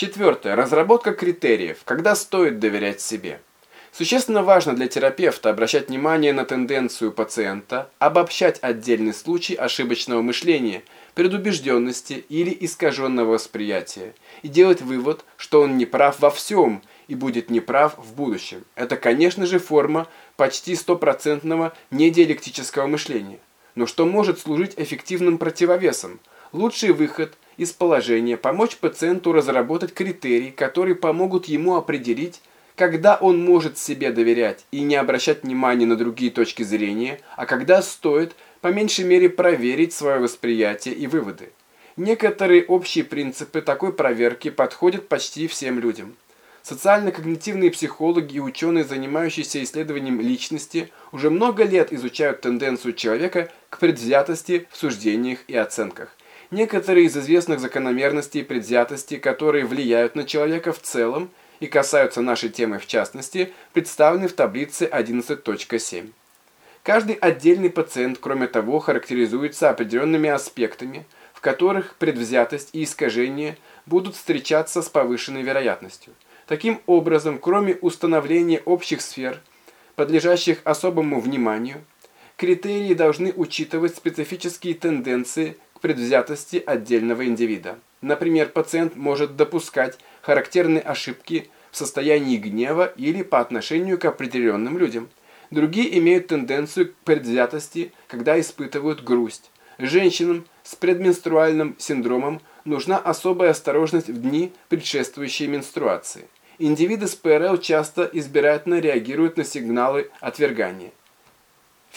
Четвертое. Разработка критериев, когда стоит доверять себе. Существенно важно для терапевта обращать внимание на тенденцию пациента, обобщать отдельный случай ошибочного мышления, предубежденности или искаженного восприятия и делать вывод, что он не прав во всем и будет неправ в будущем. Это, конечно же, форма почти стопроцентного недиалектического мышления. Но что может служить эффективным противовесом? Лучший выход из положения – помочь пациенту разработать критерии, которые помогут ему определить, когда он может себе доверять и не обращать внимания на другие точки зрения, а когда стоит, по меньшей мере, проверить свое восприятие и выводы. Некоторые общие принципы такой проверки подходят почти всем людям. Социально-когнитивные психологи и ученые, занимающиеся исследованием личности, уже много лет изучают тенденцию человека к предвзятости в суждениях и оценках. Некоторые из известных закономерностей предвзятости, которые влияют на человека в целом, и касаются нашей темы в частности, представлены в таблице 11.7. Каждый отдельный пациент, кроме того, характеризуется определенными аспектами, в которых предвзятость и искажение будут встречаться с повышенной вероятностью. Таким образом, кроме установления общих сфер, подлежащих особому вниманию, критерии должны учитывать специфические тенденции предвзятости отдельного индивида. Например, пациент может допускать характерные ошибки в состоянии гнева или по отношению к определенным людям. Другие имеют тенденцию к предвзятости, когда испытывают грусть. Женщинам с предменструальным синдромом нужна особая осторожность в дни, предшествующие менструации. Индивиды с ПРЛ часто избирательно реагируют на сигналы отвергания.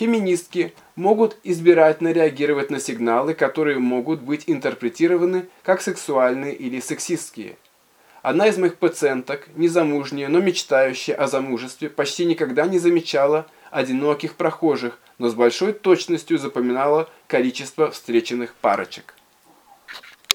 Феминистки могут избирательно реагировать на сигналы, которые могут быть интерпретированы как сексуальные или сексистские. Одна из моих пациенток, незамужняя, но мечтающая о замужестве, почти никогда не замечала одиноких прохожих, но с большой точностью запоминала количество встреченных парочек.